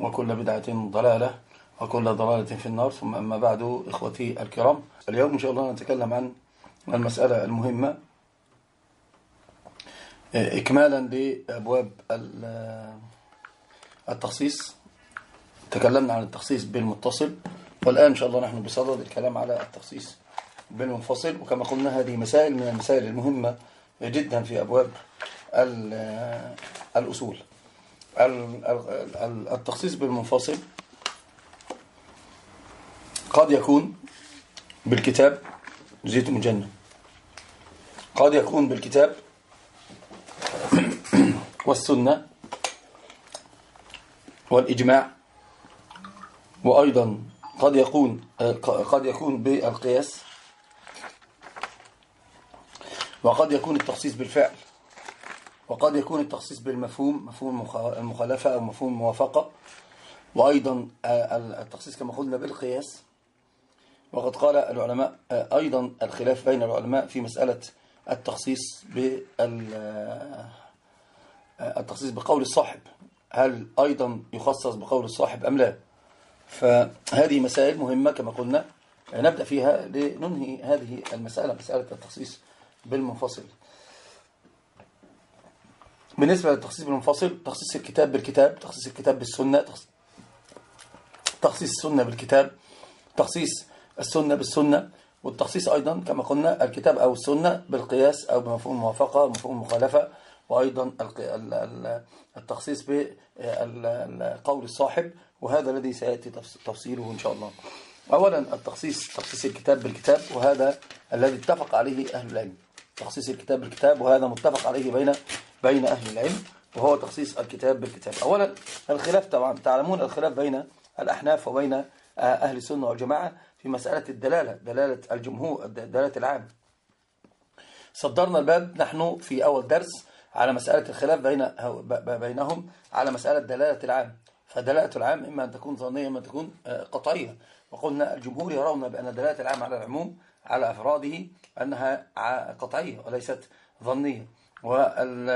وكل بدعة ضلالة وكل ضلالة في النار. ثم أما بعد إخوتي الكرام اليوم إن شاء الله نتكلم عن المسألة المهمة إكمالا لأبواب التخصيص. تكلمنا عن التخصيص بالمتصل والآن إن شاء الله نحن بصدد الكلام على التخصيص بالمنفصل. وكما قلنا هذه مسائل من المسائل المهمة جدا في أبواب الأصول. التخصيص بالمنفصل قد يكون بالكتاب زيت من جنة قد يكون بالكتاب والسنة والإجماع وأيضا قد يكون قد يكون بالقياس وقد يكون التخصيص بالفعل. وقد يكون التخصيص بالمفهوم مفهوم المخالفة أو مفهوم الموافقة وأيضا التخصيص كما قلنا بالقياس. وقد قال العلماء أيضا الخلاف بين العلماء في مسألة التخصيص التخصيص بقول الصاحب. هل أيضا يخصص بقول الصاحب أم لا؟ فهذه مسائل مهمة كما قلنا. نبدأ فيها لننهي هذه المسألة مسألة التخصيص بالمنفصل. بالنسبة للتخصيص بالمنفصل تخصيص الكتاب بالكتاب تخصيص الكتاب بالسنة تخصيص السنة بالكتاب تخصيص السنة بالسنة والتخصيص أيضا كما قلنا الكتاب أو السنة بالقياس أو بمفهوم الموافقة مفهوم المخالفة وأيضا التخصيص بقول الصاحب وهذا الذي سيأتي تفصيله إن شاء الله. أولا التخصيص تخصيص الكتاب بالكتاب وهذا الذي اتفق عليه أهل العلم. تخصيص الكتاب بالكتاب وهذا متفق عليه بين بين أهل العلم وهو تخصيص الكتاب بالكتاب. أولا الخلاف طبعا. تعلمون الخلاف بين الأحناف وبين أهل السنة والجماعة في مسألة الدلالة دلالة الجمهور دلالة العام. صدرنا الباب. نحن في أول درس على مسألة الخلاف بين بينهم على مسألة دلالة العام. فدلالة العام إما أن تكون ظنية إما أن تكون قطعية. وقلنا الجمهور يرون بأن دلالة العام على العموم على أفراده أنها قطعية وليست ظنية. وال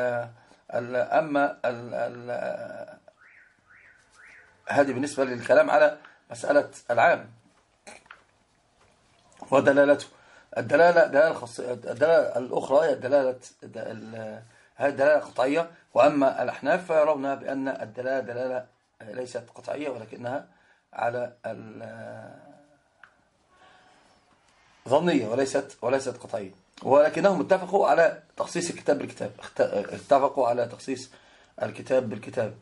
أما ال ال هذه بالنسبة للكلام على مسألة العام. ودلالته. الدلالة دلالة خاصية الدلالة الأخرى هي الدلالة هذه الدلالة قطعية. وأما الأحناف فيرون بأن الدلالة دلالة ليست قطعية ولكنها على ظنية وليست وليست قطعية. ولكنهم اتفقوا على تخصيص الكتاب بالكتاب. اتفقوا على تخصيص الكتاب بالكتاب.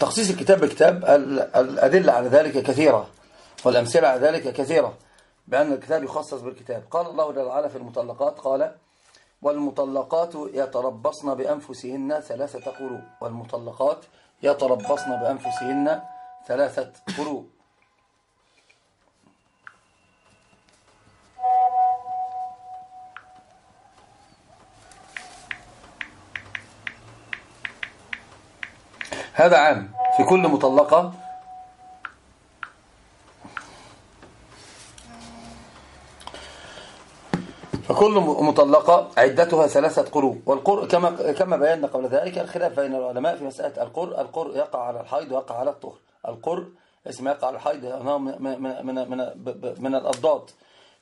تخصيص الكتاب بالكتاب الأدلة على ذلك كثيرة. والأمثلة على ذلك كثيرة بأن الكتاب يخصص بالكتاب. قال الله جل وعلا في المطلقات قال والمطلقات يتربصن بأنفسهن ثلاثة قروء والمطلقات يتربصن بأنفسهن ثلاثة قروء هذا عام في كل مطلقة فكل مطلقة عدتها ثلاثة قروء. والقرء كما كما بينا قبل ذلك الخلاف بين العلماء في مسألة القرء. القرء يقع على الحيض ويقع على الطهر. القرء اسم يقع على الحيض من من من من, من الأضداد.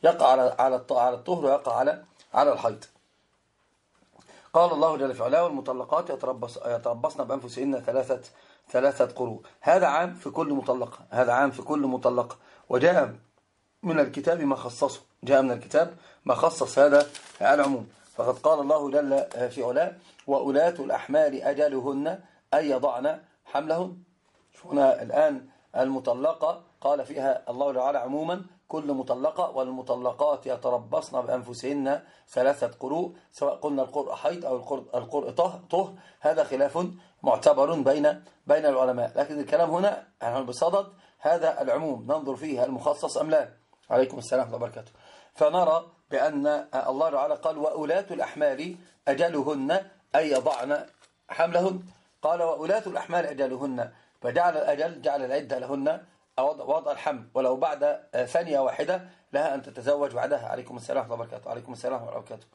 يقع على على على الطهر ويقع على على الحيض. قال الله جل في علاه والمطلقات يتربص يتربصن بأنفسهن ثلاثة ثلاثة قروء. هذا عام في كل مطلقة هذا عام في كل مطلقة وجاء من الكتاب ما خصصه. جاء من الكتاب ما خصص هذا العموم. فقد قال الله جل في علاه وأولاة الأحمال أجلهن أن يضعن حملهن. هنا الآن المطلقة قال فيها الله تعالى عموما كل مطلقة والمطلقات يتربصن بأنفسهن ثلاثة قروء سواء قلنا القرء حيض أو القرء طه هذا خلاف معتبر بين بين العلماء. لكن الكلام هنا بصدد هذا العموم ننظر فيه المخصص أم لا. عليكم السلام ورحمة الله وبركاته. فنرى بأن الله تعالى قال وأولاة الأحمال أجلهن أن يضعن حملهن. قال وأولاة الأحمال أجلهن فجعل الأجل جعل العدة لهن وضع الحمل. ولو بعد ثانية واحدة لها أن تتزوج بعدها. عليكم السلام الله وبركاته. عليكم السلام الله وبركاته.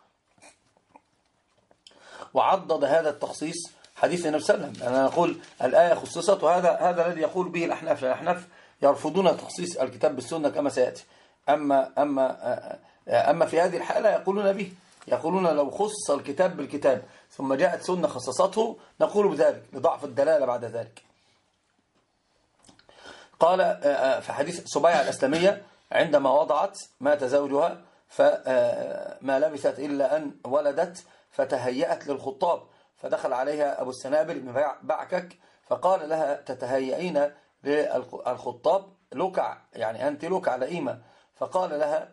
وعضد هذا التخصيص حديث النبي صلى الله عليه وسلم. أنا أقول الآية خصصت وهذا هذا الذي يقول به الأحناف. الأحناف يرفضون تخصيص الكتاب بالسنة كما سيأتي. أما, أما, أما في هذه الحالة يقولون به. يقولون لو خص الكتاب بالكتاب ثم جاءت سنة خصصته نقول بذلك لضعف الدلالة بعد ذلك. قال في حديث سبيعة الأسلامية عندما وضعت مات زوجها فما لبثت إلا أن ولدت فتهيأت للخطاب فدخل عليها أبو السنابل بن بعكك فقال لها تتهيئين للخطاب؟ لكع يعني أنت لكع لئيمة. فقال لها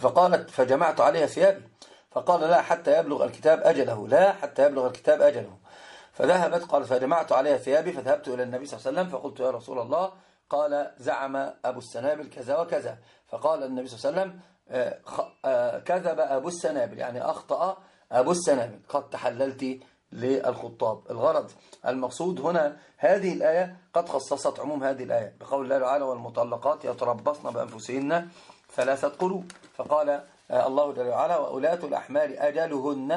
فقالت فجمعت عليها ثيابي. فقال لا حتى يبلغ الكتاب أجله. لا حتى يبلغ الكتاب أجله. فذهبت قال فجمعت عليها ثيابي فذهبت إلى النبي صلى الله عليه وسلم. فقلت يا رسول الله قال زعم أبو السنابل كذا وكذا. فقال النبي صلى الله عليه وسلم آه، آه، كذب أبو السنابل يعني أخطأ أبو السنابل. قد تحللت للخطاب. الغرض المقصود هنا هذه الآية قد خصصت عموم هذه الآية. بقول الله تعالى والمطلقات يتربصن بأنفسهن ثلاثة قلوب. فقال آه، الله جل وعلا وأولاة الأحمال أجلهن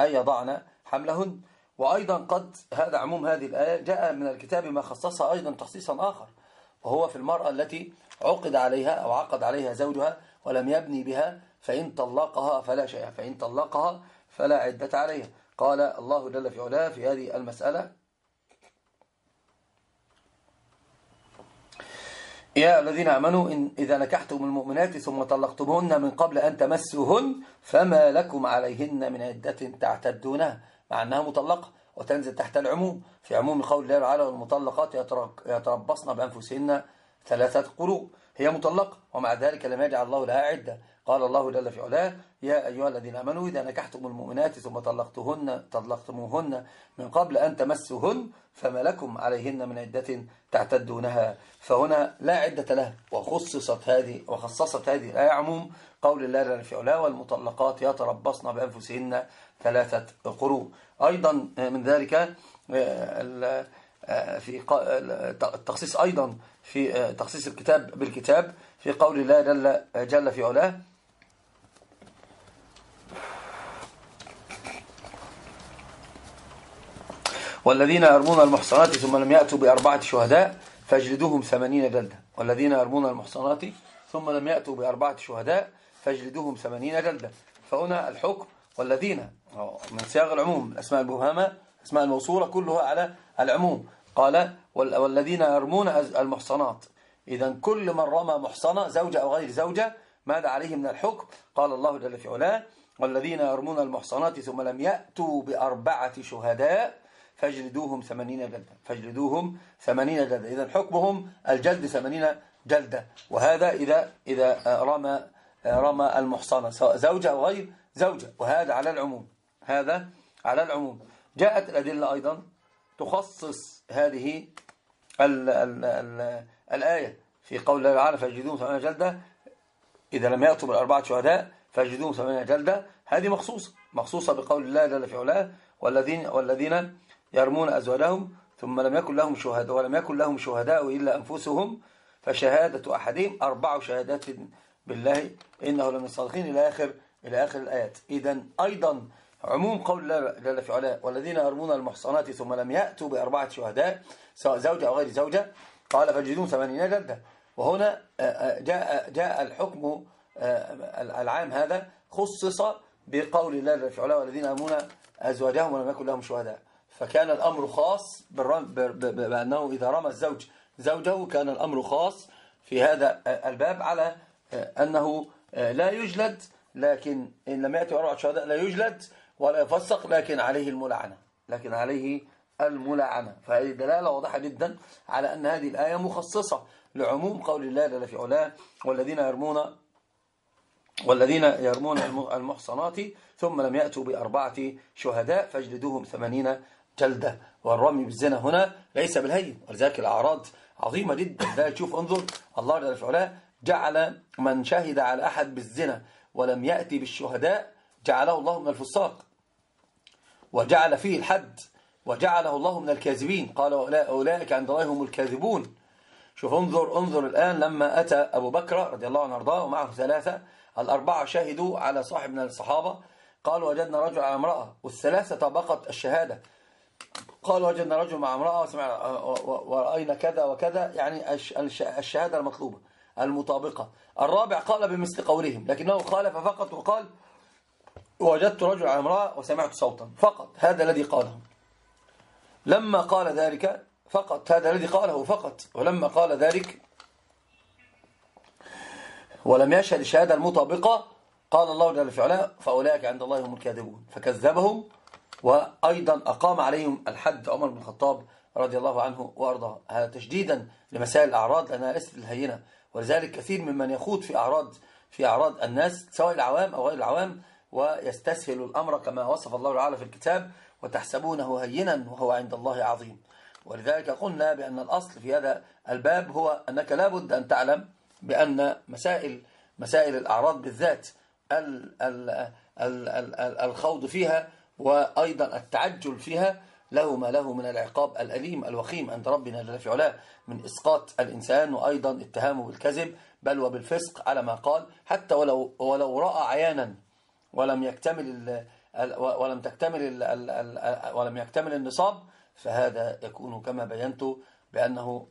أن يضعن حملهن. وأيضا قد هذا عموم هذه الآية جاء من الكتاب ما خصصها أيضا تخصيصا آخر وهو في المرأة التي عقد عليها أو عقد عليها زوجها ولم يبني بها فإن طلقها فلا شيء فإن طلقها فلا عدة عليها. قال الله جل في علاه في هذه المسألة يا الذين أمنوا إن إذا نكحتم المؤمنات ثم طلقتمهن من قبل أن تمسوهن فما لكم عليهن من عدة تعتدونها مع أنها مطلقة وتنزل تحت العموم. في عموم قول الله تعالى والمطلقات يتربصن بأنفسهن ثلاثة قروء هي مطلقة ومع ذلك لم يجعل الله لها عدة. قال الله جل في علاه يا أيها الذين آمنوا إذا نكحتم المؤمنات ثم طلقتهن طلقتموهن من قبل أن تمسوهن فما لكم عليهن من عدة تعتدونها. فهنا لا عدة لها وخصصت هذه وخصصت هذه الآية عموم قول الله جل في علاه والمطلقات يتربصن بأنفسهن ثلاثة قروء أيضا من ذلك آه، آه، في التخصيص أيضا في آه، تخصيص الكتاب بالكتاب في قول الله جل, جل في علاه والذين يرمون المحصنات ثم لم يأتوا بأربعة شهداء فاجلدوهم ثمانين جلدة. والذين يرمون المحصنات ثم لم يأتوا بأربعة شهداء فاجلدوهم ثمانين جلدة. فهنا الحكم والذين من سياق العموم الأسماء المبهمة أسماء الموصولة كلها على العموم. قال والذين يرمون المحصنات. إذا كل من رمى محصنة زوجة أو غير زوجة ماذا عليه من الحكم؟ قال الله جل في علاه والذين يرمون المحصنات ثم لم يأتوا بأربعة شهداء فاجلدوهم ثمانين جلدة. فاجلدوهم ثمانين جلدة. إذا حكمهم الجلد ثمانين جلدة. وهذا إذا إذا رمى رمى المحصنة سواء زوجة أو غير زوجة وهذا على العموم. هذا على العموم. جاءت الأدلة أيضا تخصص هذه ال ال ال الآية في قول الله تعالى فاجلدوهم ثمانين جلدة. إذا لم يأتوا بالأربعة شهداء فاجلدوهم ثمانين جلدة. هذه مخصوصة. مخصوصة بقول الله جل في علاه. والذين والذين يرمون أزواجهم ثم لم يكن لهم شهداء ولم يكن لهم شهداء إلا أنفسهم. فشهادة أحدهم أربع شهادات بالله إنه لمن الصادقين إلى آخر إلى آخر الآيات. إذا أيضا عموم قول الله جل في علاه والذين يرمون المحصنات ثم لم يأتوا بأربعة شهداء سواء زوجة أو غير زوجة قال فجدون ثمانين جلدة. وهنا آه، آه، جاء جاء الحكم آه، العام هذا خصص بقول الله جل في علاه والذين يرمون أزواجهم ولم يكن لهم شهداء. فكان الأمر خاص بأنه إذا رمى الزوج زوجه كان الأمر خاص في هذا الباب على أنه لا يجلد لكن إن لم يأتي أربعة شهداء لا يجلد ولا يفسق لكن عليه الملعنة لكن عليه الملعنة. فهذه دلالة واضحة جدا على أن هذه الآية مخصصة لعموم قول الله جل في علاه والذين يرمون والذين يرمون المحصنات ثم لم يأتوا بأربعة شهداء فاجلدوهم ثمانين جلدة والرمي بالزنا هنا ليس بالهين. ولذلك الأعراض عظيمة جدا. لا تشوف انظر الله جل في علاه جعل من شهد على أحد بالزنا ولم يأتي بالشهداء جعله الله من الفساق. وجعل فيه الحد وجعله الله من الكاذبين. قال أولئك عند الله هم الكاذبون. شوف انظر انظر الآن لما أتى أبو بكر رضي الله عنه وأرضاه ومعه ثلاثة الأربعة شهدوا على صاحب من الصحابة. قالوا وجدنا رجل على امرأة والثلاثة طبقت الشهادة. قال وجدنا رجل مع امرأة وسمعنا ورأينا كذا وكذا يعني الشهادة المطلوبة المطابقة. الرابع قال بمثل قولهم لكنه خالف فقط وقال وجدت رجل على امرأة وسمعت صوتا فقط هذا الذي قاله. لما قال ذلك فقط هذا الذي قاله فقط ولما قال ذلك ولم يشهد الشهادة المطابقة قال الله جل في فأولئك عند الله هم الكاذبون فكذبهم وأيضا أقام عليهم الحد عمر بن الخطاب رضي الله عنه وأرضاه. هذا تشديدا لمسائل الأعراض لأنها ليست الهينة. ولذلك كثير ممن يخوض في أعراض في أعراض الناس سواء العوام أو غير العوام ويستسهل الأمر كما وصف الله تعالى في الكتاب وتحسبونه هينا وهو عند الله عظيم. ولذلك قلنا بأن الأصل في هذا الباب هو أنك لابد أن تعلم بأن مسائل مسائل الأعراض بالذات الخوض فيها وأيضا التعجل فيها له ما له من العقاب الأليم الوخيم عند ربنا جل في علاه. من إسقاط الإنسان وأيضا اتهامه بالكذب بل وبالفسق على ما قال. حتى ولو ولو رأى عيانا ولم يكتمل ولم تكتمل ولم يكتمل النصاب فهذا يكون كما بينت بأنه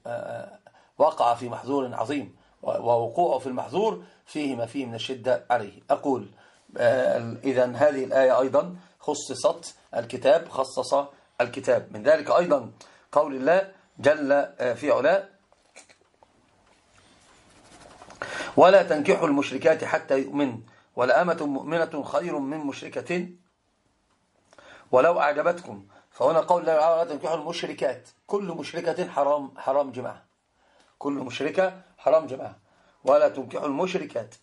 وقع في محظور عظيم ووقوعه في المحظور فيه ما فيه من الشدة عليه. أقول إذا هذه الآية أيضا خصصت الكتاب خصص الكتاب. من ذلك أيضا قول الله جل في علاه ولا تنكحوا المشركات حتى يؤمن. ولأمة مؤمنة خير من مشركة. ولو أعجبتكم. فهنا قول الله لا تنكحوا المشركات. كل مشركة حرام حرام جماعة. كل مشركة حرام جماعة. ولا تنكحوا المشركات.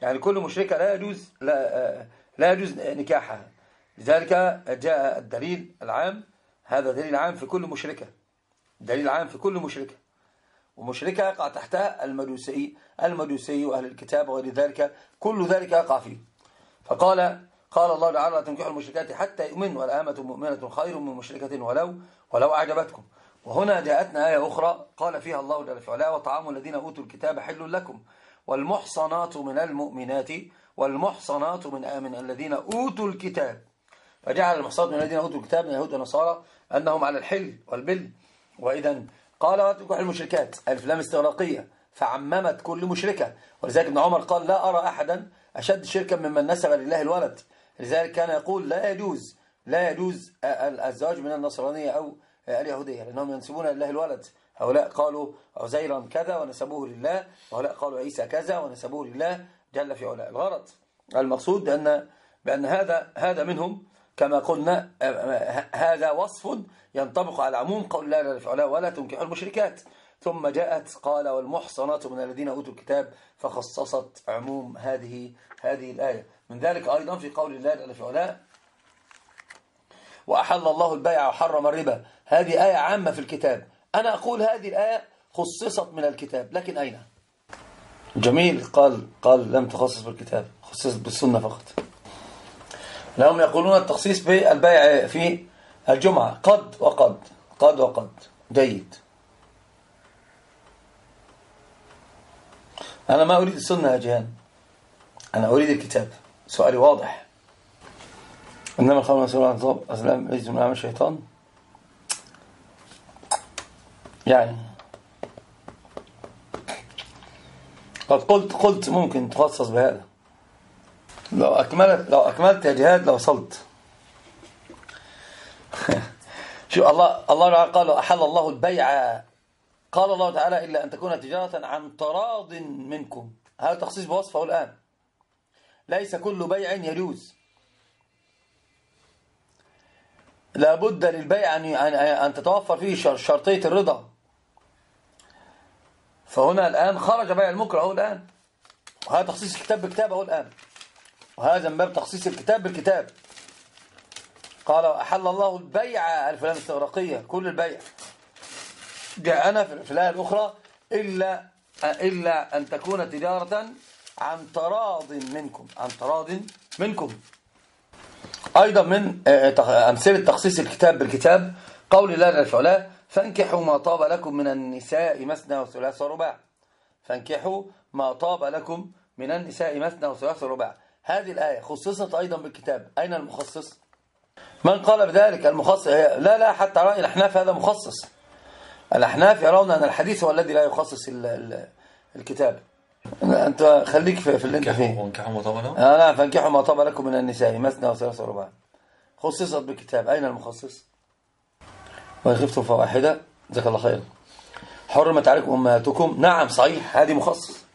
يعني كل مشركة لا يجوز لا, لا يجوز نكاحها. لذلك جاء الدليل العام. هذا دليل عام في كل مشركة. دليل عام في كل مشركة. ومشركة يقع تحتها المجوسي المجوسي وأهل الكتاب وغير ذلك. كل ذلك يقع فيه. فقال قال الله تعالى لا تنكحوا المشركات حتى يؤمنوا. والآمة مؤمنة خير من مشركة ولو ولو أعجبتكم. وهنا جاءتنا آية أخرى. قال فيها الله جل وعلا وطعام الذين أوتوا الكتاب حل لكم. والمحصنات من المؤمنات والمحصنات من من الذين أوتوا الكتاب. فجعل المحصنات من الذين أوتوا الكتاب من اليهود والنصارى أنهم على الحل والبل. وإذا قال لا تنكحوا المشركات. ألف لام استغراقية. فعممت كل مشركة. ولذلك ابن عمر قال لا أرى أحدا أشد شركا ممن نسب لله الولد. لذلك كان يقول لا يجوز لا يجوز الزواج من النصرانية أو اليهودية لأنهم ينسبون لله الولد. هؤلاء قالوا عزيرا كذا ونسبوه لله. وهؤلاء قالوا عيسى كذا ونسبوه لله جل في علاء الغرض المقصود بأن, بأن هذا هذا منهم كما قلنا هذا وصف ينطبق على عموم قول جل في علاء ولا تنكحوا المشركات. ثم جاءت قال والمحصنات من الذين أوتوا الكتاب فخصصت عموم هذه هذه الآية. من ذلك أيضا في قول الله جل في علاه وأحل الله البيع وحرم الربا. هذه آية عامة في الكتاب. أنا أقول هذه الآية خصصت من الكتاب. لكن أين؟ جميل. قال قال لم تخصص بالكتاب خصصت بالسنة فقط. لهم يقولون التخصيص بالبيع في الجمعة. قد وقد. قد وقد. جيد. أنا ما أريد السنة يا جهان أنا أريد الكتاب. سؤالي واضح. إنما الخمر مسؤول عن صوب أسلام ليس من عمل الشيطان. يعني. قد قلت قلت ممكن تخصص بهذا. لو أكملت لو أكملت يا جهاد لوصلت شو الله الله قال أحل الله البيع. قال الله تعالى إلا أن تكون تجارة عن تراض منكم. هذا تخصيص بوصفه الآن. ليس كل بيع يجوز. لابد للبيع أن تتوفر فيه شرطية الرضا. فهنا الآن خرج بيع المكره الآن. وهذا تخصيص الكتاب بالكتاب أهو الآن. وهذا من باب تخصيص الكتاب بالكتاب. قال أحل الله البيع الفلام الاستغراقية كل البيع. جاءنا في الآية الأخرى إلا, إلا أن تكون تجارة عن تراض منكم عن تراض منكم. أيضا من آه، آه، أمثلة تخصيص الكتاب بالكتاب قول الله للفعلاء فانكحوا ما طاب لكم من النساء مثنى وثلاث ورباع فانكحوا ما طاب لكم من النساء مثنى وثلاث ورباع هذه الآية خصصت أيضا بالكتاب. أين المخصص؟ من قال بذلك؟ المخصص لا لا حتى رأي الأحناف هذا مخصص. الأحناف يرون أن الحديث هو الذي لا يخصص الكتاب. أنت خليك في, اللي أنت فيه. وانكحوا ما طاب لكم آه لا فانكحوا ما طاب لكم من النساء مثنى وثلاث ورباع. خصصت بالكتاب. أين المخصص؟ وإن خفتم فواحدة. جزاك الله خير حرمت عليكم أمهاتكم. نعم صحيح هذه مخصص.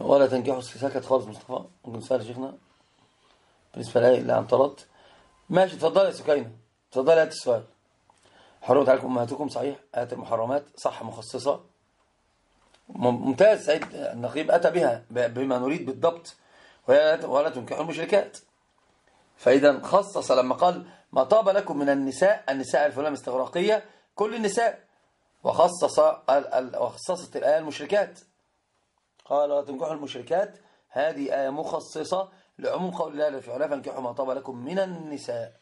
ولا تنكحوا سكت خالص مصطفى ممكن سؤال شيخنا. بالنسبة لي اللي طرد ماشي تفضل يا سكينة. تفضل هات السؤال. حرمت عليكم أمهاتكم صحيح؟ آيات المحرمات صح مخصصة. ممتاز سيد النقيب أتى بها بما نريد بالضبط. ولا تنكحوا المشركات. فإذا خصص لما قال ما طاب لكم من النساء النساء الفلام استغراقية كل النساء. وخصص وخصصت الآية المشركات. قال لا تنكحوا المشركات. هذه آية مخصصة لعموم قول الله للفعلاء فانكحوا ما طاب لكم من النساء.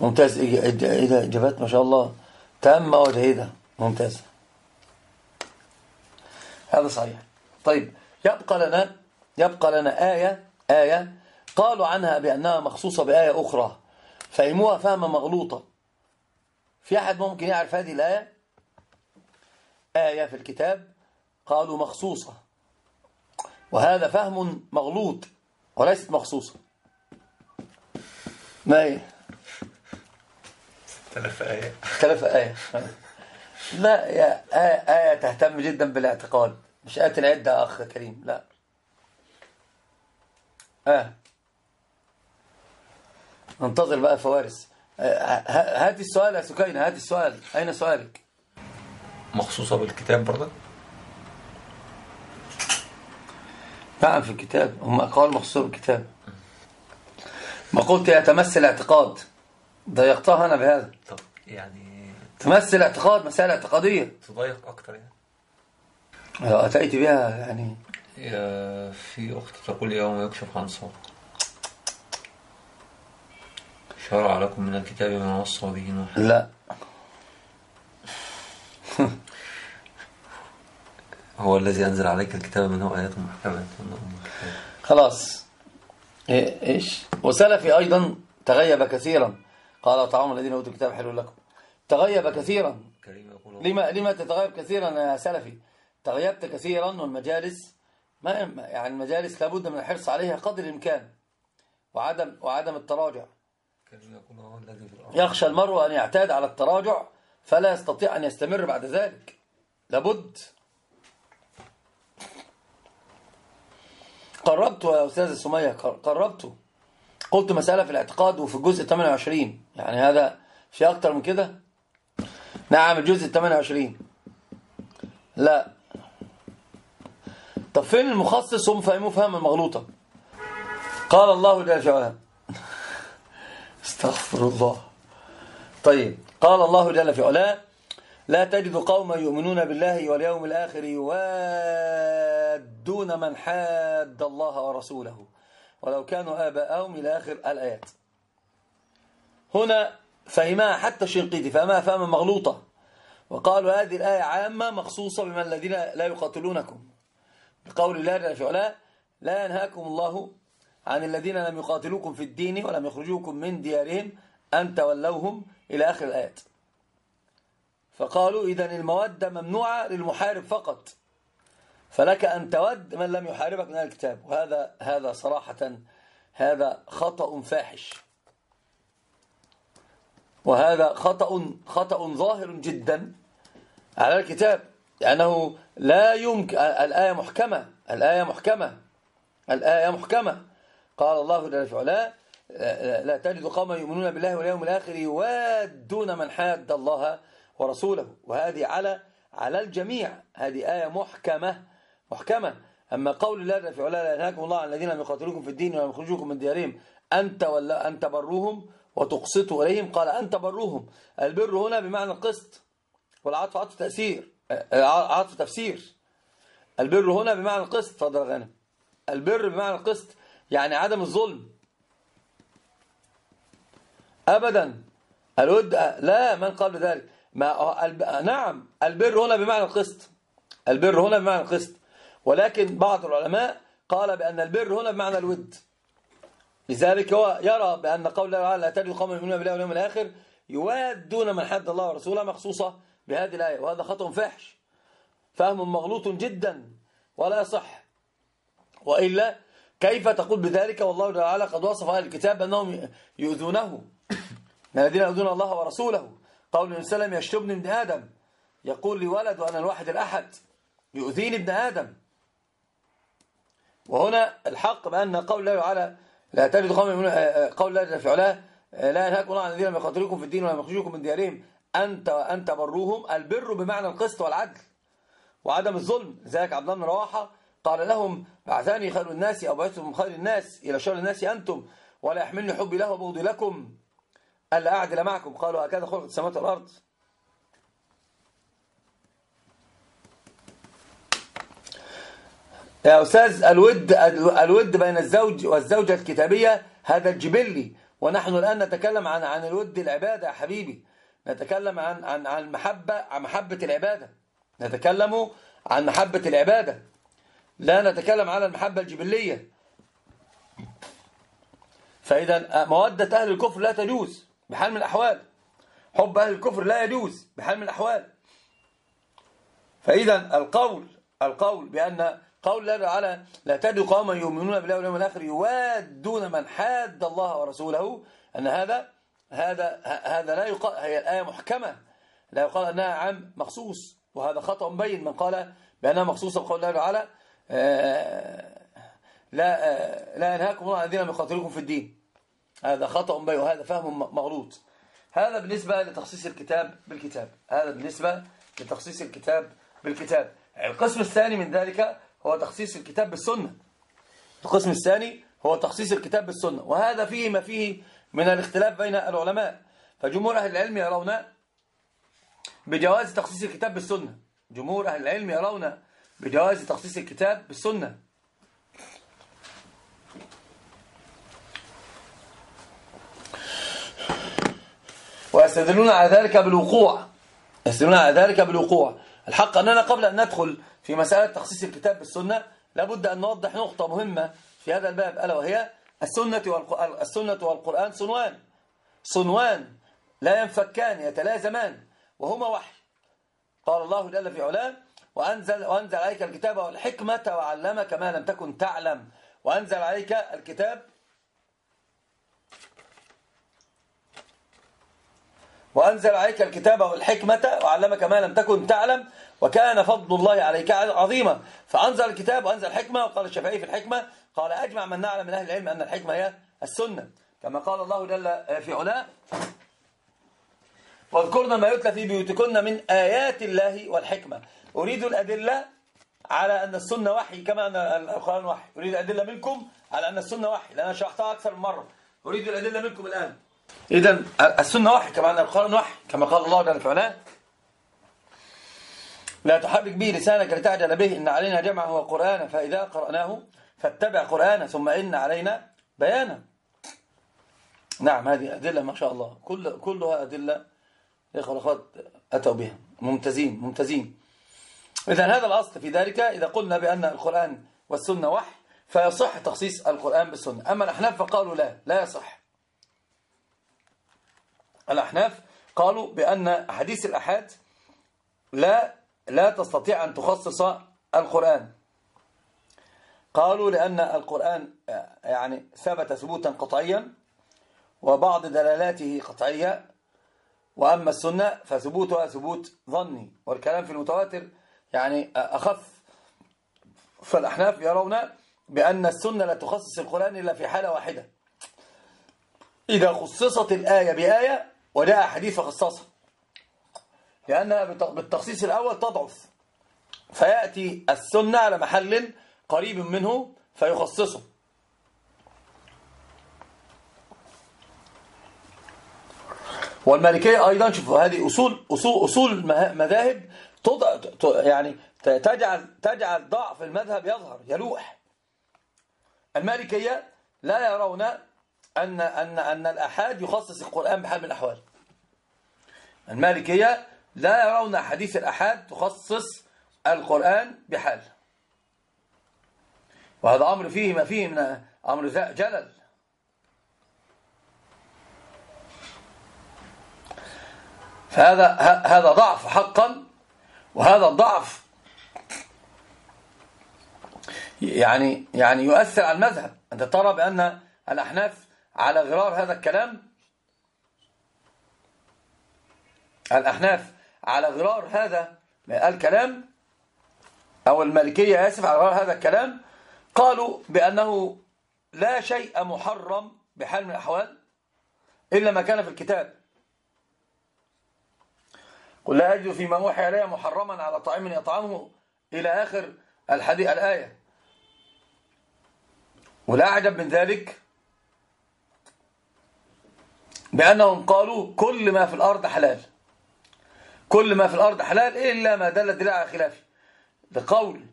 ممتاز. إيه ده اجابات ما شاء الله. تامة وجيدة ممتاز. هذا صحيح. طيب يبقى لنا يبقى لنا آية آية قالوا عنها بأنها مخصوصة بآية أخرى. فهموها فهمة مغلوطة. في أحد ممكن يعرف هذه الآية؟ آية في الكتاب. قالوا مخصوصة. وهذا فهم مغلوط وليست مخصوصة. ما هي؟ ثلاث آية. ثلاث آية. لا يا آية, آية تهتم جدا بالاعتقاد. مش آية العدة أخ كريم. لا. آه. ننتظر بقى فوارس. آه، هاتي السؤال يا سكينة هاتي السؤال. أين سؤالك؟ مخصوصة بالكتاب برضه؟ نعم في الكتاب. هم قال مخصوصة بالكتاب. ما قلت يتمثل اعتقاد. ضيقتها أنا بهذا. طب يعني تمثل اعتقاد مسألة اعتقادية. تضيق أكتر يعني؟ لو أتيت بها يعني. في أخت تقول يوم يكشف عن صوت. شرع لكم من الكتاب ما وصى به نوح لا. هو الذي أنزل عليك الكتاب منه آيات محكمات خلاص. إيه إيش؟ وسلفي أيضا تغيب كثيرا. قال طعام الذين أوتوا الكتاب حلو لكم. تغيب كثيرا. لما لما تتغيب كثيرا يا سلفي؟ تغيبت كثيرا والمجالس ما يعني المجالس لابد من الحرص عليها قدر الإمكان. وعدم وعدم التراجع. يخشى المرء أن يعتاد على التراجع فلا يستطيع أن يستمر بعد ذلك. لابد قربت يا أستاذ سمية قربت. قلت مسألة في الاعتقاد وفي الجزء 28 يعني هذا في أكتر من كده؟ نعم الجزء 28 لا. طب فين المخصص؟ هم فهموا فهما مغلوطة قال الله جل وعلا استغفر الله. طيب. قال الله جل في علاه لا تجد قوما يؤمنون بالله واليوم الآخر يوادون من حاد الله ورسوله. ولو كانوا آباءهم إلى آخر الآيات. هنا فهمها حتى الشنقيطي فهمها فهما مغلوطة. وقالوا هذه الآية عامة مخصوصة بمن الذين لا يقاتلونكم. بقول الله جل في علاه لا ينهاكم الله عن الذين لم يقاتلوكم في الدين ولم يخرجوكم من ديارهم أن تولوهم إلى آخر الآيات. فقالوا إذا المودة ممنوعة للمحارب فقط. فلك أن تود من لم يحاربك من الكتاب. وهذا هذا صراحة هذا خطأ فاحش. وهذا خطأ خطأ ظاهر جدا على الكتاب. لأنه لا يمكن الآية محكمة. الآية محكمة. الآية محكمة. قال الله جل في علاه لا تجد قوما يؤمنون بالله واليوم الآخر يوادون من حاد الله ورسوله. وهذه على على الجميع. هذه آية محكمة. محكمة أما قول الله في علاه لا ينهاكم الله عن الذين لم يقاتلوكم في الدين ولم يخرجوكم من ديارهم. أن ولا أن تبروهم وتقسطوا إليهم. قال أن تبروهم. البر هنا بمعنى القسط والعطف عطف تأثير عطف تفسير. البر هنا بمعنى القسط. فضل غنم البر بمعنى القسط يعني عدم الظلم. أبدا. الود لا من قال ذلك. ما نعم. البر هنا بمعنى القسط. البر هنا بمعنى القسط. ولكن بعض العلماء قال بأن البر هنا بمعنى الود. لذلك هو يرى بأن قول الله تعالى لا تجد قوم يؤمنون بالله واليوم الآخر يوادون من حد الله ورسوله مخصوصة بهذه الآية وهذا خطأ فحش فهم مغلوط جدا ولا يصح. وإلا كيف تقول بذلك والله تعالى قد وصف أهل الكتاب أنهم يؤذونه؟ الذين يؤذون الله ورسوله. قول وسلم يشتمني ابن آدم. يقول لي ولد وأنا الواحد الأحد. يؤذيني ابن آدم. وهنا الحق بأن قول الله تعالى لا تجد قوم قول الله في علاه لا ينهاكم الله عن الذين لم يقاتلوكم في الدين ولم يخرجوكم من ديارهم. أنت وأنت بروهم البر بمعنى القسط والعدل وعدم الظلم. ذلك عبد الله بن رواحة قال لهم بعثاني خير الناس أو بعثتم خير الناس إلى شر الناس أنتم ولا يحملني حبي له وبغضي لكم ألا أعدل معكم. قالوا هكذا خلقت السماوات والأرض. يا أستاذ الود الود بين الزوج والزوجة الكتابية هذا الجبلي. ونحن الآن نتكلم عن عن الود العبادة يا حبيبي. نتكلم عن عن عن محبة عن محبة العبادة. نتكلم عن محبة العبادة. لا نتكلم على المحبة الجبلية. فإذا مودة أهل الكفر لا تجوز بحال من الأحوال. حب أهل الكفر لا يجوز بحال من الأحوال. فإذا القول القول بأن قول الله تعالى لا تجد قوما يؤمنون بالله واليوم الآخر يوادون من حاد الله ورسوله. أن هذا هذا هذا لا يقال هي الآية محكمة. لا يقال أنها عام مخصوص وهذا خطأ مبين من قال بأنها مخصوصة بقول الله تعالى آه، لا آه، لا ينهاكم الله عن الذين يقاتلوكم في الدين. هذا خطأ بي وهذا فهم مغلوط. هذا بالنسبة لتخصيص الكتاب بالكتاب. هذا بالنسبة لتخصيص الكتاب بالكتاب. القسم الثاني من ذلك هو تخصيص الكتاب بالسنة. القسم الثاني هو تخصيص الكتاب بالسنة. وهذا فيه ما فيه من الاختلاف بين العلماء. فجمهور أهل العلم يرون بجواز تخصيص الكتاب بالسنة. جمهور أهل العلم يرون بجواز تخصيص الكتاب بالسنة. ويستدلون على ذلك بالوقوع. يستدلون على ذلك بالوقوع. الحق أننا قبل أن ندخل في مسألة تخصيص الكتاب بالسنة لابد أن نوضح نقطة مهمة في هذا الباب ألا وهي السنة والقرآن, السنة والقرآن صنوان صنوان لا ينفكان يتلازمان وهما وحي. قال الله جل في علاه وأنزل, وأنزل عليك الكتاب والحكمة وعلمك ما لم تكن تعلم. وأنزل عليك الكتاب وأنزل عليك الكتاب والحكمة وعلمك ما لم تكن تعلم وكان فضل الله عليك عظيما. فأنزل الكتاب وأنزل الحكمة وقال الشافعي في الحكمة قال أجمع من نعلم من أهل العلم أن الحكمة هي السنة. كما قال الله جل في علاه واذكرن ما يتلى في بيوتكن من آيات الله والحكمة. أريد الأدلة على أن السنة وحي كما أن القرآن وحي. أريد الأدلة منكم على أن السنة وحي لأن شرحتها أكثر من مرة. أريد الأدلة منكم الآن. إذا السنة وحي كما أن القرآن وحي كما قال الله جل وعلا لا تحرك به لسانك لتعجل به إن علينا جمعه وقرآنه فإذا قرأناه فاتبع قرآنه ثم إن علينا بيانه. نعم هذه أدلة ما شاء الله. كل كلها أدلة الإخوة والأخوات أتوا بها ممتازين ممتازين. إذا هذا الأصل في ذلك. إذا قلنا بأن القرآن والسنة وحي فيصح تخصيص القرآن بالسنة. أما الأحناف فقالوا لا لا يصح. الأحناف قالوا بأن حديث الأحاد لا لا تستطيع أن تخصص القرآن. قالوا لأن القرآن يعني ثبت ثبوتا قطعيا وبعض دلالاته قطعية وأما السنة فثبوتها ثبوت ظني والكلام في المتواتر يعني أخف. فالأحناف يرون بأن السنة لا تخصص القرآن إلا في حالة واحدة. إذا خصصت الآية بآية وجاء حديث فخصصها لأنها بالتخصيص الأول تضعف. فيأتي السنة على محل قريب منه فيخصصه. والمالكية أيضا شوفوا هذه أصول أصول أصول مذاهب تضع يعني تجعل تجعل ضعف المذهب يظهر يلوح. المالكية لا يرون أن أن أن الأحاد يخصص القرآن بحال من الأحوال. المالكية لا يرون حديث الأحاد تخصص القرآن بحال. وهذا أمر فيه ما فيه من أمر جلل. فهذا هذا ضعف حقا وهذا الضعف يعني يعني يؤثر على المذهب. أنت ترى بأن الأحناف على غرار هذا الكلام؟ الأحناف على غرار هذا الكلام؟ أو المالكية آسف على غرار هذا الكلام؟ قالوا بأنه لا شيء محرم بحال من الأحوال إلا ما كان في الكتاب. قل لا أجد فيما أوحي إلي محرما على طعام يطعمه إلى آخر الحديث الآية. ولا أعجب من ذلك بأنهم قالوا كل ما في الأرض حلال. كل ما في الأرض حلال إلا ما دل الدلاء على خلافه لقول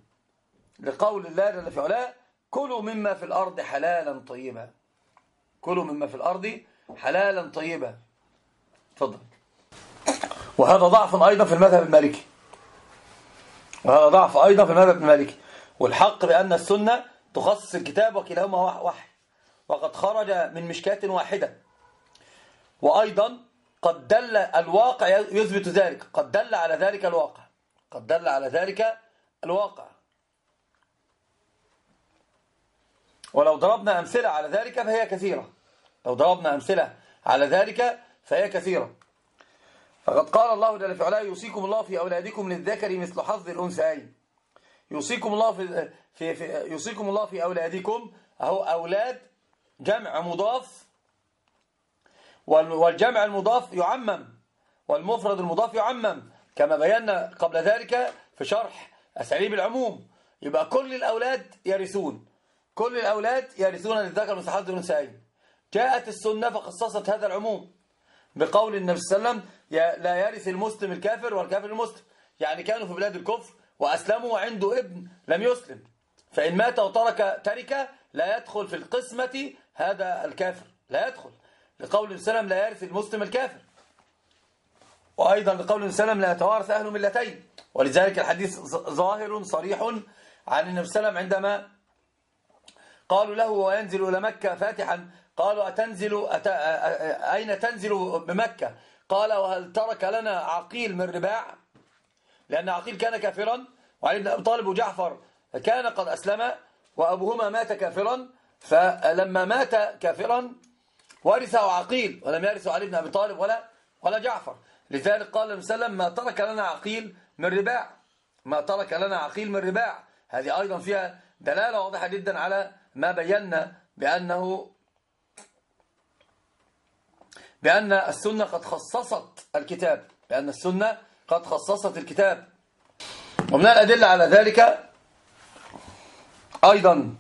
لقول الله جل في علاه كلوا مما في الأرض حلالا طيبا. كلوا مما في الأرض حلالا طيبا. تفضل. وهذا ضعف أيضا في المذهب المالكي. وهذا ضعف أيضا في المذهب المالكي. والحق بأن السنة تخصص الكتاب وكلاهما وحي. وقد خرج من مشكاة واحدة. وأيضا قد دل الواقع يثبت ذلك. قد دل على ذلك الواقع. قد دل على ذلك الواقع. ولو ضربنا أمثلة على ذلك فهي كثيرة. لو ضربنا أمثلة على ذلك فهي كثيرة. فقد قال الله جل في علاه يوصيكم الله في أولادكم للذكر مثل حظ الأنثيين. يوصيكم الله في, في, في يوصيكم الله في أولادكم. أهو أولاد جمع مضاف والجمع المضاف يعمم والمفرد المضاف يعمم. كما بينا قبل ذلك في شرح أساليب العموم. يبقى كل الأولاد يرثون. كل الأولاد يرثون للذكر مثل حظ الأنثيين جاءت السنة فخصصت هذا العموم بقول النبي صلى الله عليه وسلم لا يرث المسلم الكافر والكافر المسلم. يعني كانوا في بلاد الكفر وأسلموا وعنده ابن لم يسلم. فإن مات وترك تركة لا يدخل في القسمة هذا الكافر. لا يدخل. لقول وسلم لا يرث المسلم الكافر؟ وأيضا لقول وسلم لا يتوارث أهل ملتين. ولذلك الحديث ظاهر صريح عن النبي صلى الله عليه وسلم عندما قالوا له وينزل إلى مكة فاتحا. قالوا أتنزل أت... أين تنزل بمكة؟ قال وهل ترك لنا عقيل من رباع؟ لأن عقيل كان كافرا. وعلي بن أبي طالب وجعفر كان قد أسلم وأبوهما مات كافرا. فلما مات كافرا ورثه عقيل ولم يرثه علي بن أبي طالب ولا ولا جعفر. لذلك قال النبي صلى الله عليه وسلم ما ترك لنا عقيل من رباع. ما ترك لنا عقيل من رباع. هذه أيضا فيها دلالة واضحة جدا على ما بينا بأنه بأن السنة قد خصصت الكتاب بأن السنة قد خصصت الكتاب. ومن الأدلة على ذلك أيضا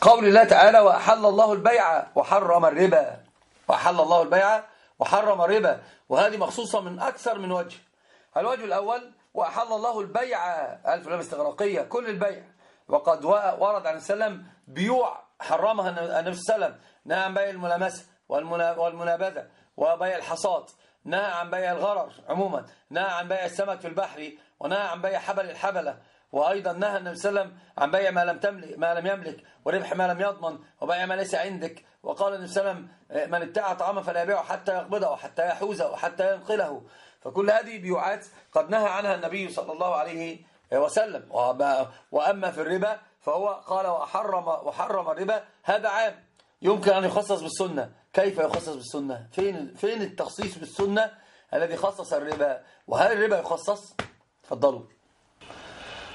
قول الله تعالى وأحل الله البيع وحرم الربا. وأحل الله البيع وحرم الربا. وهذه مخصوصة من أكثر من وجه. الوجه الأول وأحل الله البيع. ألف لام استغراقية. كل البيع. وقد ورد عن السلام بيوع حرمها النبي صلى الله عليه وسلم. نعم بيع الملامسة والمنابذة وبيع الحصاد. نهى عن بيع الغرر عموما. نهى عن بيع السمك في البحر. ونهى عن بيع حبل الحبلة. وأيضا نهى النبي صلى الله عليه وسلم عن بيع ما لم تملك ما لم يملك وربح ما لم يضمن وبيع ما ليس عندك. وقال النبي صلى الله عليه وسلم من ابتاع طعاما فلا يبيعه حتى يقبضه وحتى يحوزه وحتى ينقله. فكل هذه بيوعات قد نهى عنها النبي صلى الله عليه وسلم. وأما في الربا فهو قال وحرم وحرم الربا هذا عام. يمكن أن يخصص بالسنة. كيف يخصص بالسنة؟ فين فين التخصيص بالسنة الذي خصص الربا؟ وهل الربا يخصص؟ تفضلوا.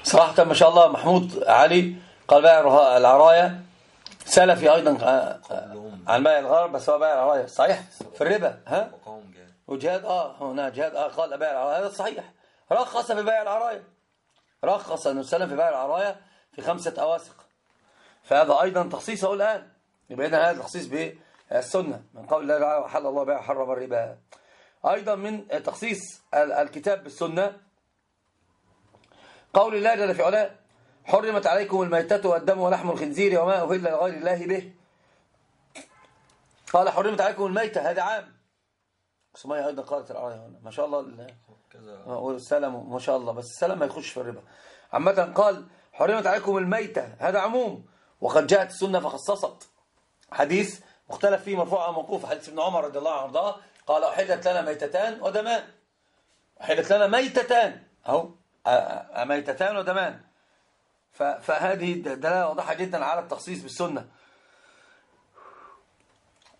صراحة ما شاء الله محمود علي قال بيع العراية سلفي أيضا عن بيع الغرب بس هو بيع العراية صحيح؟ في الربا ها؟ وجهاد آه هنا جهاد آه قال بيع العراية هذا صحيح. رخص في بيع العراية رخص النبي صلى في بيع العراية في خمسة أواسق. فهذا أيضا تخصيصه الآن. يبقى هذا تخصيص بالسنة. من قول الله تعالى وحل الله بيع حرم الربا. أيضا من تخصيص الكتاب بالسنة. قول الله جل في علاه. حرمت عليكم الميتة والدم ولحم الخنزير وما أهل لغير الله به. قال حرمت عليكم الميتة هذا عام. سمية أيضا قالت العراية هنا. ما شاء الله والسلام ما شاء الله بس السلام ما يخش في الربا. عامة قال حرمت عليكم الميتة هذا عموم. وقد جاءت السنة فخصصت. حديث مختلف فيه مرفوع موقوف. حديث ابن عمر رضي الله عنه وارضاه قال أحلت لنا ميتتان ودمان. أحلت لنا ميتتان. أهو. ميتتان ودمان. فهذه دلالة واضحة جدا على التخصيص بالسنة.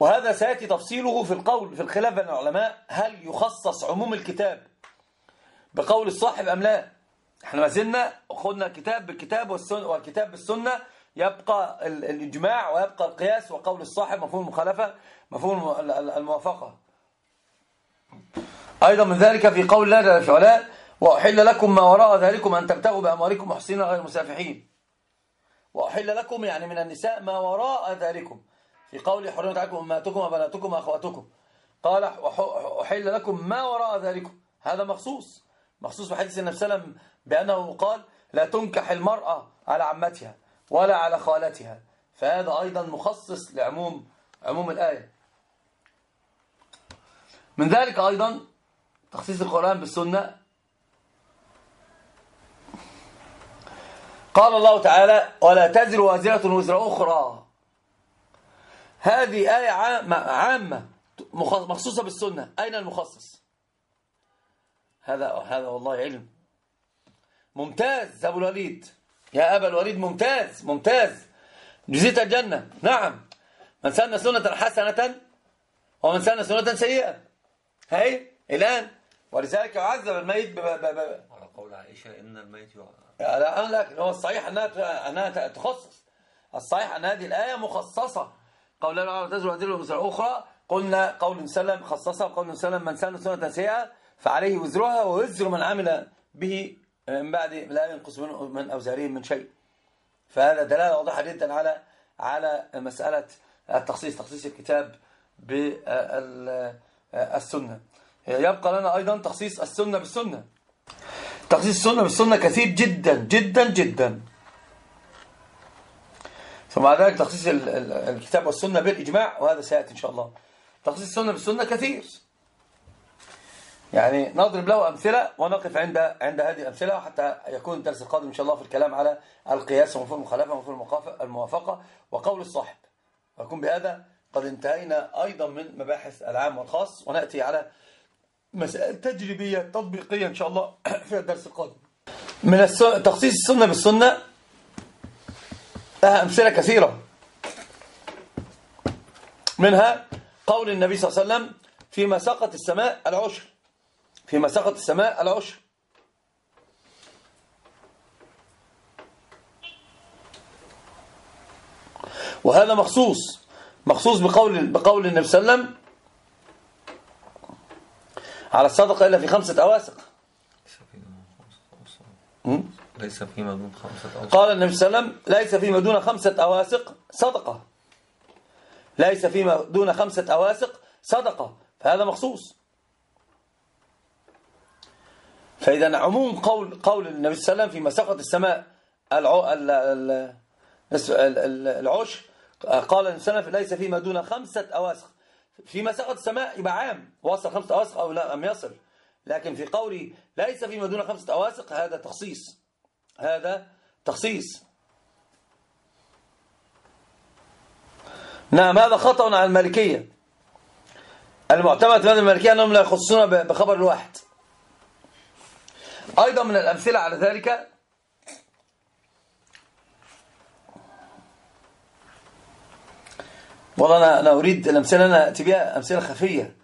وهذا سيأتي تفصيله في القول في الخلاف بين العلماء هل يخصص عموم الكتاب بقول الصاحب أم لا؟ إحنا ما زلنا خدنا الكتاب بالكتاب والسنة والكتاب بالسنة يبقى الإجماع ويبقى القياس وقول الصاحب مفهوم المخالفة مفهوم الموافقة. أيضا من ذلك في قول الله جل وعلا وأحل لكم ما وراء ذلكم أن تبتغوا بأموالكم محسنين غير مسافحين. وأحل لكم يعني من النساء ما وراء ذلكم. في قول حرمت عليكم أمهاتكم وبناتكم وأخواتكم. قال أحل لكم ما وراء ذلكم. هذا مخصوص. مخصوص بحديث النبي صلى الله عليه وسلم بأنه قال لا تنكح المرأة على عمتها ولا على خالتها. فهذا أيضا مخصص لعموم عموم الآية. من ذلك أيضا تخصيص القرآن بالسنة قال الله تعالى ولا تزر وازرة وزر أخرى. هذه آية عامة مخصوصة بالسنة. أين المخصص؟ هذا هذا والله علم. ممتاز أبو الوليد. يا أبا الوليد ممتاز ممتاز. جزيت الجنة. نعم. من سن سنة حسنة ومن سن سنة سيئة. هاي الآن. ولذلك يعذب الميت. على قول عائشة إن الميت يعذب. لا لكن هو الصحيح أنها, أنها تخصص. الصحيح أن هذه الآية مخصصة. قول تعالى تزر وزر وزر أخرى. قلنا قول سلم خصصها قول سلم من سن سنة سيئة فعليه وزرها ووزر من عمل به من بعد لا ينقص من أوزارهم من شيء. فهذا دلالة واضحة جدا على على مسألة التخصيص تخصيص الكتاب بالسنة يبقى لنا أيضا تخصيص السنة بالسنة. تخصيص السنة بالسنة كثير جدا جدا جدا. ثم بعد ذلك تخصيص الكتاب والسنة بالإجماع وهذا سيأتي إن شاء الله. تخصيص السنة بالسنة كثير. يعني نضرب له أمثلة ونقف عند عند هذه الأمثلة حتى يكون الدرس القادم إن شاء الله في الكلام على القياس ومفهوم المخالفة ومفهوم الموافقة وقول الصاحب. ويكون بهذا قد انتهينا أيضا من مباحث العام والخاص ونأتي على مسائل تجريبية تطبيقية إن شاء الله في الدرس القادم. من تخصيص السنة بالسنة لها أمثلة كثيرة. منها قول النبي صلى الله عليه وسلم فيما سقط السماء العشر. فيما سقط السماء العشر. وهذا مخصوص. مخصوص بقول بقول النبي صلى الله عليه وسلم على الصدقة إلا في خمسة أواسق. ليس فيما دون خمسة أواسق. قال النبي صلى الله عليه وسلم ليس فيما دون خمسة أواسق صدقة. ليس فيما دون خمسة أواسق صدقة. فهذا مخصوص. فإذا عموم قول قول النبي صلى الله عليه وسلم فيما سقط السماء العشر قال النبي صلى الله عليه وسلم ليس فيما دون خمسة أواسق. فيما سقط السماء يبقى عام وصل خمسة أواسق أو لا أم يصل. لكن في قولي ليس فيما دون خمسة أواسق هذا تخصيص. هذا تخصيص. نعم هذا خطأ على المالكية. المعتمد من المالكية أنهم لا يخصون بخبر الواحد أيضا من الأمثلة على ذلك والله أنا, أنا أريد الأمثلة أنا أتي بها أمثلة خفية.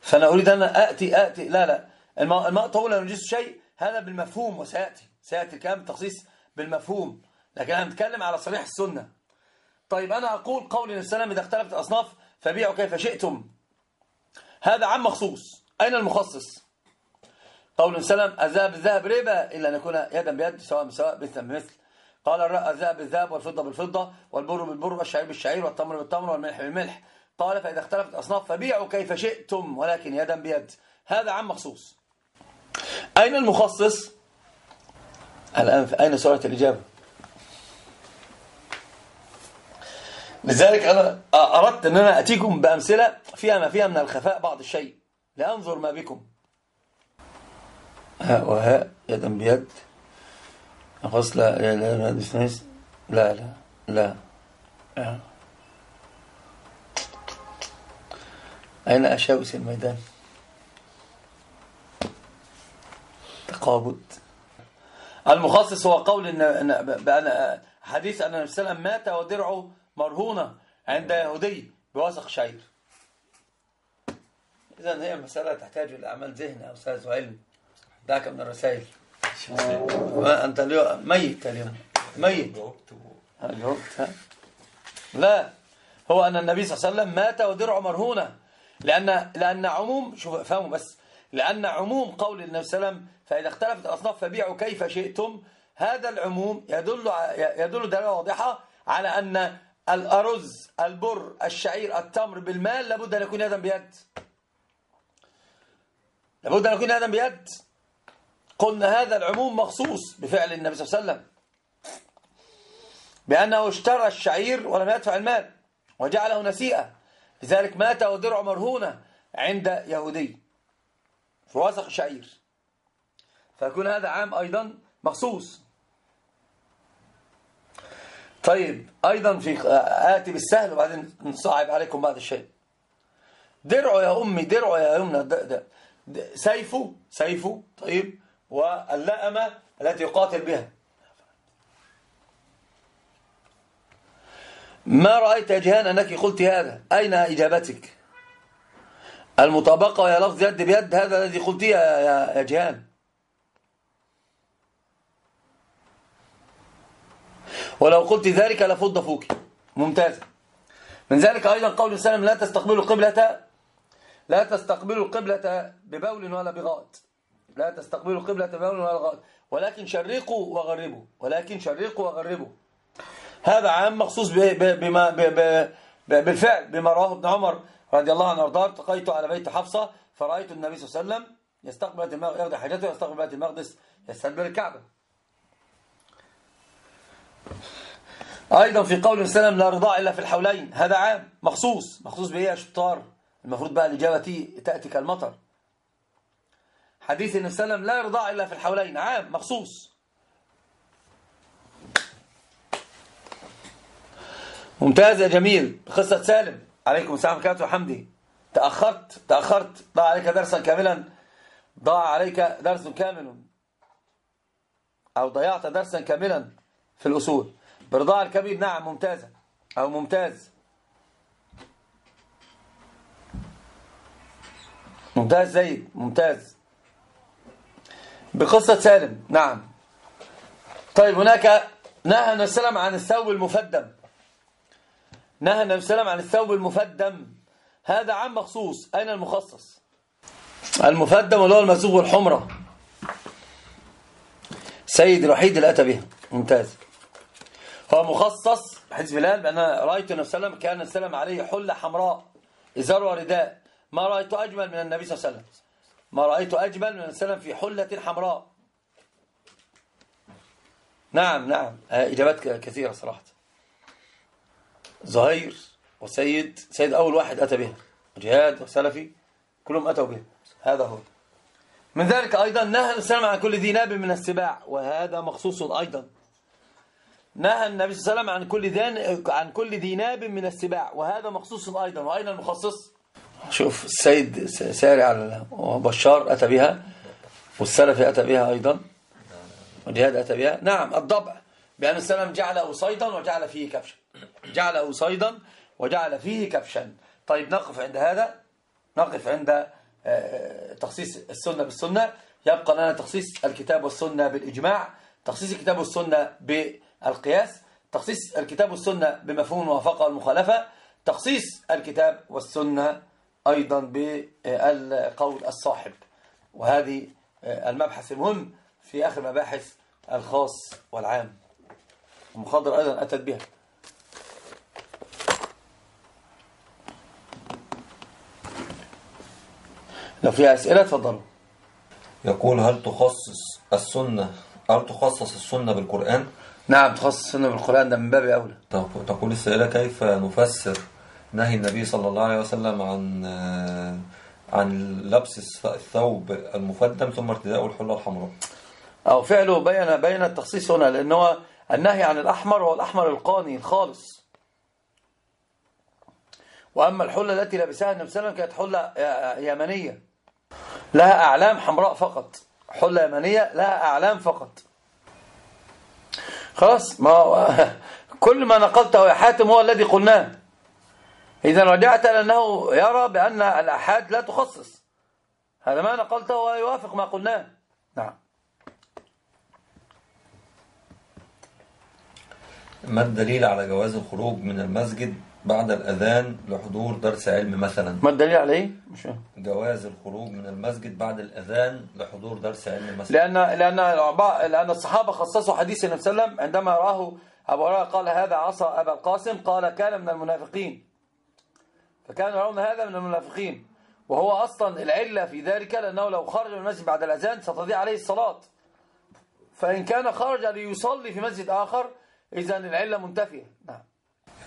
فأنا أريد أن أتي أتي لا لا. الماء, طول لا ينجس شيء هذا بالمفهوم وسيأتي. سيأتي الكلام التخصيص بالمفهوم. لكن أنا نتكلم على صريح السنة. طيب أنا أقول قول السلام إذا اختلفت الأصناف فبيعوا كيف شئتم. هذا عام مخصوص. أين المخصص؟ قول السلام الذهب الذهب ربا إلا أن يكون يدا بيد سواء بسواء مثلا بمثل قال الذهب بالذهب والفضة بالفضة والبر بالبر والشعير بالشعير والتمر بالتمر والملح بالملح. قال فإذا اختلفت الأصناف فبيعوا كيف شئتم ولكن يدا بيد. هذا عام مخصوص. أين المخصص؟ الآن أين سؤال الإجابة؟ لذلك أنا أردت أن أنا أتيكم بأمثلة فيها ما فيها من الخفاء بعض الشيء. لأنظر ما بكم. هاء وهاء يدا بيد. غسل لا لا لا لا لا لا أين أشاوس الميدان تقابض. المخصص هو قول إن بأن حديث أن النبي صلى مات ودرعه مرهونة عند يهودي بوثق شعير. إذا هي مسألة تحتاج إلى أعمال ذهن أو أستاذ علم. دعك من الرسائل. أنت اليوم ميت اليوم ميت. جاوبت لا هو أن النبي صلى الله عليه وسلم مات ودرعه مرهونة لأن لأن عموم شوف فهموا بس لأن عموم قول النبي صلى الله عليه وسلم فإذا اختلفت الأصناف فبيعوا كيف شئتم. هذا العموم يدل يدل دلالة واضحة على أن الأرز البر الشعير التمر بالمال لابد أن يكون يدا بيد. لابد أن يكون يدا بيد. قلنا هذا العموم مخصوص بفعل النبي صلى الله عليه وسلم. بأنه اشترى الشعير ولم يدفع المال وجعله نسيئة. لذلك مات ودرع مرهونة عند يهودي. في وسق الشعير. فيكون هذا عام أيضا مخصوص. طيب أيضا في آتي بالسهل وبعدين نصعب عليكم بعض الشيء. درعه يا أمي درعه يا يمنى سيفه سيفه طيب واللأمة التي يقاتل بها. ما رأيت جهان أنك قلت هذا؟ أين إجابتك؟ المطابقة يا لفظ يد بيد هذا الذي قلته يا جهان. ولو قلت ذلك لفض فوك ممتاز. من ذلك أيضا قول السلام لا تستقبلوا القبلة لا تستقبلوا القبلة ببول ولا بغائط. لا تستقبلوا القبلة غائط ولكن شرقوا وغربوا ولكن شرقوا وغربوا. هذا عام مخصوص بما بالفعل بما رواه ابن عمر رضي الله عنه وارضاه. التقيت على بيت حفصة فرأيت النبي صلى الله عليه وسلم يستقبل بيت يقضي حاجته يستقبل بيت المقدس يستدبر الكعبة. أيضا في قول السلام لا رضاع إلا في الحولين. هذا عام مخصوص مخصوص بإيه؟ يا شطار المفروض بقى الإجابة تأتي كالمطر. حديث النبي صلى الله عليه وسلم لا رضاع إلا في الحولين. عام مخصوص. ممتاز يا جميل. قصة سالم. عليكم السلام عليكم وحمدي تأخرت تأخرت. ضاع عليك درسا كاملا. ضاع عليك درس كامل. أو ضيعت درسا كاملا في الأصول. برضاع الكبير. نعم ممتازة أو ممتاز. ممتاز زيد. ممتاز. بقصة سالم. نعم. طيب هناك نهى النبي الله وسلم عن الثوب المفدم. نهى النبي الله وسلم عن الثوب المفدم. هذا عام مخصوص. أين المخصص؟ المفدم اللي هو المسوغ الحمرة سيد الوحيد اللي أتى بها ممتاز. هو مخصص حديث بلال بأن رأيت النبي صلى الله عليه وسلم كان السلام عليه حلة حمراء إزار ورداء. ما رأيت أجمل من النبي صلى الله عليه وسلم. ما رأيت أجمل من السلام في حلة حمراء. نعم نعم. إجابات كثيرة صراحة. زهير وسيد سيد أول واحد أتى بها. وجهاد وسلفي كلهم أتوا به هذا هو. من ذلك أيضا نهى الإسلام عن كل ذي ناب من السباع وهذا مخصوص أيضا. نهى النبي صلى الله عليه وسلم عن كل عن كل ذي ناب من السباع وهذا مخصوص أيضا. وأين المخصص؟ شوف السيد سارع على وبشار أتى بها والسلفي أتى بها أيضا والجهاد أتى بها. نعم الضبع بأن السلام جعله صيدا وجعل فيه كبشا. جعله صيدا وجعل فيه كبشا. طيب نقف عند هذا؟ نقف عند آه، تخصيص السنة بالسنة. يبقى لنا تخصيص الكتاب والسنة بالإجماع تخصيص الكتاب والسنة بالقياس تخصيص الكتاب والسنة بمفهوم الموافقة والمخالفة تخصيص الكتاب والسنة أيضا بالقول الصاحب. وهذه المبحث المهم في آخر مباحث الخاص والعام. المخاضر أيضا أتت بها. لو فيها أسئلة تفضلوا يقول هل تخصص السنة هل تخصص السنة بالقرآن؟ نعم تخصص السنة بالقرآن ده من باب أولى. تقول السائلة كيف نفسر نهي النبي صلى الله عليه وسلم عن عن لبس الثوب المفدم ثم ارتداء الحلة الحمراء. أو فعله بين بين التخصيص هنا لأنه النهي عن الأحمر هو الأحمر القاني الخالص. وأما الحلة التي لبسها النبي صلى الله عليه وسلم كانت حلة يمنية. لها أعلام حمراء فقط. حلة يمنية لها أعلام فقط. خلاص؟ ما كل ما نقلته يا حاتم هو الذي قلناه. إذا رجعت لأنه يرى بأن الأحاد لا تخصص. هذا ما نقلته ويوافق ما قلناه. نعم. ما الدليل على جواز الخروج من المسجد بعد الأذان لحضور درس علم مثلا؟ ما الدليل على إيه؟ مش جواز الخروج من المسجد بعد الأذان لحضور درس علم مثلا. لأن لأن لأن الصحابة خصصوا حديث النبي صلى الله عليه وسلم عندما رآه أبو هريرة قال هذا عصا أبا القاسم. قال كان من المنافقين. فكانوا يرون هذا من المنافقين. وهو أصلا العلة في ذلك لأنه لو خرج من المسجد بعد الأذان ستضيع عليه الصلاة. فإن كان خرج ليصلي في مسجد آخر إذا العلة منتفية. نعم.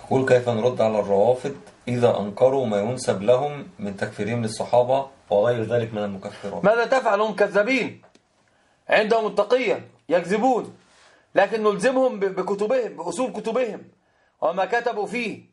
يقول كيف نرد على الروافض إذا أنكروا ما ينسب لهم من تكفيرهم للصحابة وغير ذلك من المكفرات؟ ماذا تفعل هم كذابين عندهم التقية يكذبون. لكن نلزمهم بكتبهم بأصول كتبهم وما كتبوا فيه.